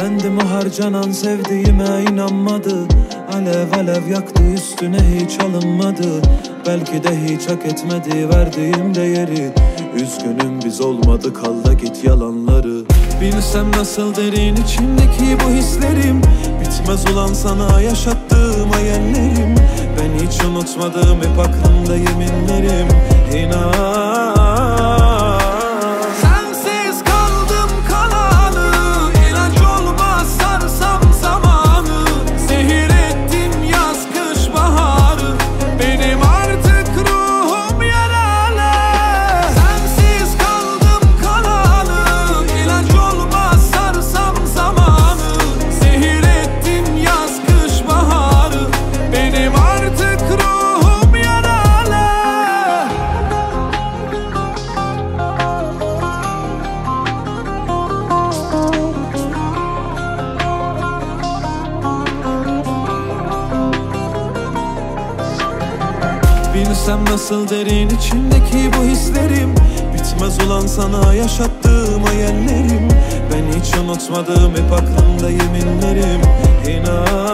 Kendim o harcanan sevdiğime inanmadı. Alev alev yaktı üstüne hiç alınmadı. Belki de hiç hak etmedi verdiğim değeri. Üzgünüm biz olmadı kal da git yalanları. Bilsem nasıl derin içimdeki bu hislerim. Bitmez olan sana yaşattığım hayallerim. Ben hiç unutmadım hep aklımda yeminlerim. İnan Bilsem nasıl derin içimdeki bu hislerim. Bitmez olan sana yaşattığım hayallerim. Ben hiç unutmadım hep aklımda yeminlerim. İnan